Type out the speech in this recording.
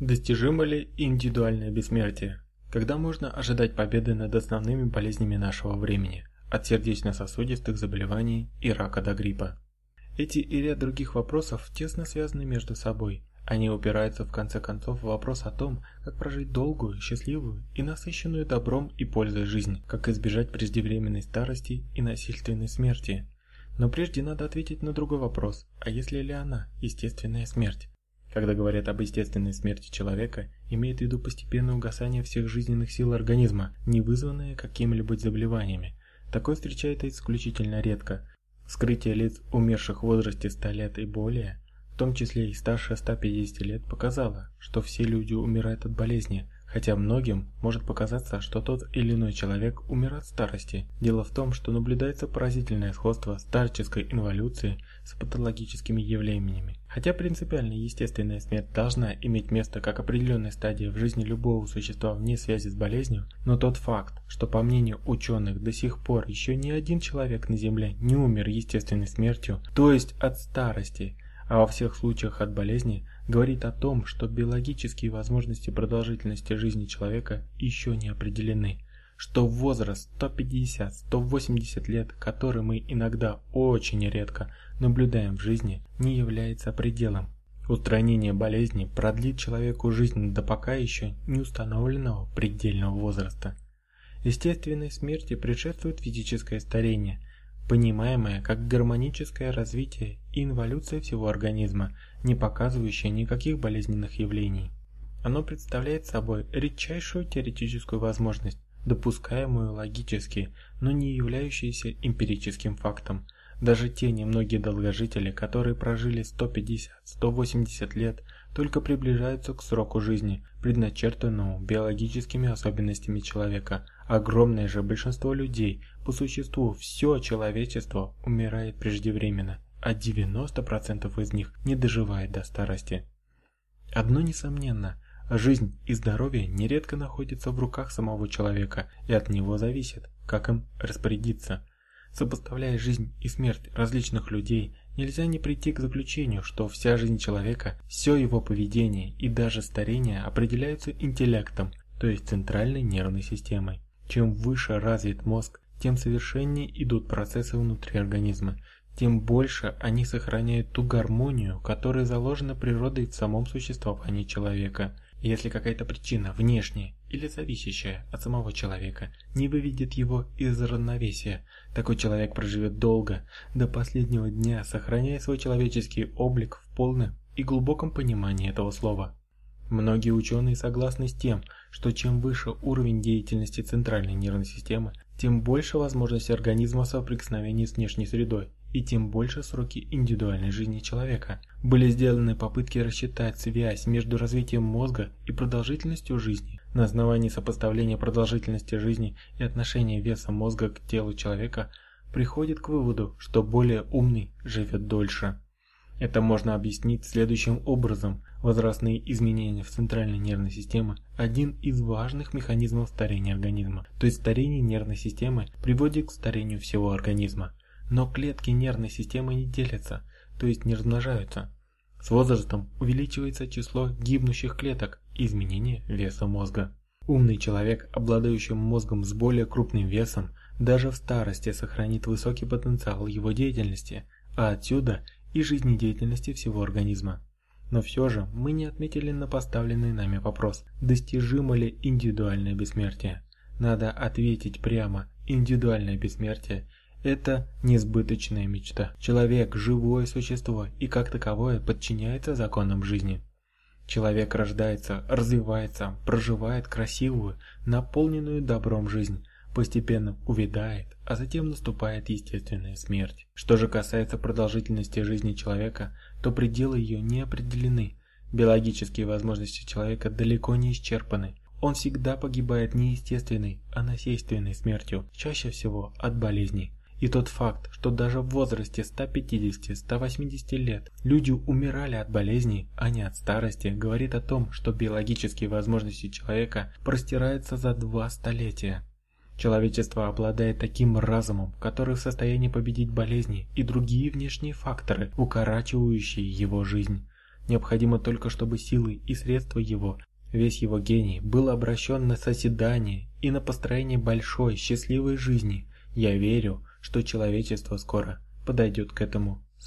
Достижимо ли индивидуальное бессмертие? Когда можно ожидать победы над основными болезнями нашего времени, от сердечно-сосудистых заболеваний и рака до гриппа? Эти и ряд других вопросов тесно связаны между собой. Они упираются в конце концов в вопрос о том, как прожить долгую, счастливую и насыщенную добром и пользой жизнь, как избежать преждевременной старости и насильственной смерти. Но прежде надо ответить на другой вопрос, а если ли она естественная смерть? Когда говорят об естественной смерти человека, имеют в виду постепенное угасание всех жизненных сил организма, не вызванное какими-либо заболеваниями. Такое встречается исключительно редко. Вскрытие лиц, умерших в возрасте 100 лет и более, в том числе и старше 150 лет, показало, что все люди умирают от болезни, хотя многим может показаться, что тот или иной человек умер от старости. Дело в том, что наблюдается поразительное сходство старческой инволюции с патологическими явлениями. Хотя принципиально естественная смерть должна иметь место как определенная стадия в жизни любого существа вне связи с болезнью, но тот факт, что по мнению ученых до сих пор еще ни один человек на Земле не умер естественной смертью, то есть от старости, а во всех случаях от болезни, говорит о том, что биологические возможности продолжительности жизни человека еще не определены, что возраст 150-180 лет, который мы иногда очень редко наблюдаем в жизни, не является пределом. Устранение болезни продлит человеку жизнь до пока еще не установленного предельного возраста. Естественной смерти предшествует физическое старение, понимаемое как гармоническое развитие и инволюция всего организма, не показывающая никаких болезненных явлений. Оно представляет собой редчайшую теоретическую возможность, допускаемую логически, но не являющуюся эмпирическим фактом. Даже те немногие долгожители, которые прожили 150-180 лет, только приближаются к сроку жизни, предначертанному биологическими особенностями человека. Огромное же большинство людей, по существу все человечество, умирает преждевременно а 90% из них не доживает до старости. Одно несомненно, жизнь и здоровье нередко находятся в руках самого человека и от него зависит, как им распорядиться. Сопоставляя жизнь и смерть различных людей, нельзя не прийти к заключению, что вся жизнь человека, все его поведение и даже старение определяются интеллектом, то есть центральной нервной системой. Чем выше развит мозг, тем совершеннее идут процессы внутри организма, тем больше они сохраняют ту гармонию, которая заложена природой в самом существовании человека. если какая-то причина, внешняя или зависящая от самого человека, не выведет его из равновесия, такой человек проживет долго, до последнего дня, сохраняя свой человеческий облик в полном и глубоком понимании этого слова. Многие ученые согласны с тем, что чем выше уровень деятельности центральной нервной системы, тем больше возможности организма соприкосновения с внешней средой, и тем больше сроки индивидуальной жизни человека. Были сделаны попытки рассчитать связь между развитием мозга и продолжительностью жизни. На основании сопоставления продолжительности жизни и отношения веса мозга к телу человека приходит к выводу, что более умный живет дольше. Это можно объяснить следующим образом. Возрастные изменения в центральной нервной системе – один из важных механизмов старения организма. То есть старение нервной системы приводит к старению всего организма. Но клетки нервной системы не делятся, то есть не размножаются. С возрастом увеличивается число гибнущих клеток и изменение веса мозга. Умный человек, обладающий мозгом с более крупным весом, даже в старости сохранит высокий потенциал его деятельности, а отсюда и жизнедеятельности всего организма. Но все же мы не отметили на поставленный нами вопрос, достижимо ли индивидуальное бессмертие. Надо ответить прямо, индивидуальное бессмертие это несбыточная мечта. Человек – живое существо и как таковое подчиняется законам жизни. Человек рождается, развивается, проживает красивую, наполненную добром жизнь, постепенно увядает, а затем наступает естественная смерть. Что же касается продолжительности жизни человека, то пределы ее не определены. Биологические возможности человека далеко не исчерпаны. Он всегда погибает не естественной, а насильственной смертью, чаще всего от болезней. И тот факт, что даже в возрасте 150-180 лет люди умирали от болезней, а не от старости, говорит о том, что биологические возможности человека простираются за два столетия. Человечество обладает таким разумом, который в состоянии победить болезни и другие внешние факторы, укорачивающие его жизнь. Необходимо только, чтобы силы и средства его, весь его гений, был обращен на созидание и на построение большой, счастливой жизни. Я верю, что человечество скоро подойдет к этому.